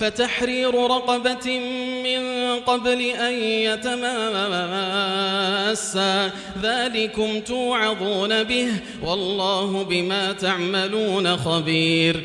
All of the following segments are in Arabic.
فتحرير رقبة من قبل أن يتماسا. ذلكم توعظون به والله بما تعملون خبير.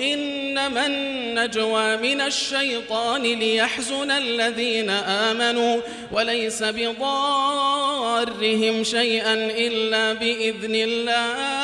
إنما النجوى من الشيطان ليحزن الذين آمنوا وليس بضارهم شيئا إلا بإذن الله.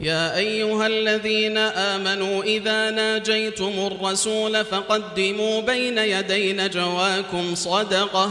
يا أيها الذين آمنوا إذا ناجيتم الرسول فقدموا بين يدي نجواكم صدقة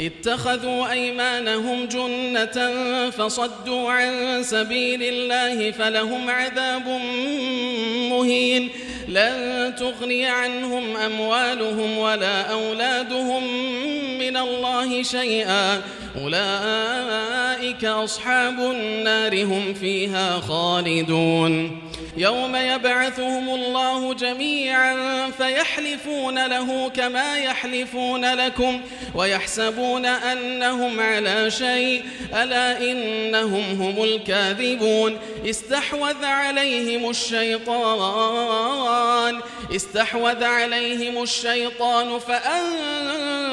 اتخذوا أيمانهم جنة فصدوا عن سبيل الله فلهم عذاب مهين. لن تغني عنهم أموالهم ولا أولادهم من الله شيئا. أولئك أصحاب النار هم فيها خالدون. يوم يبعثهم الله جميعا فيحلفون له كما يحلفون لكم ويحسبون أنهم على شيء. ألا إنهم هم الكاذبون. استحوذ عليهم الشيطان. استحوذ عليهم الشيطان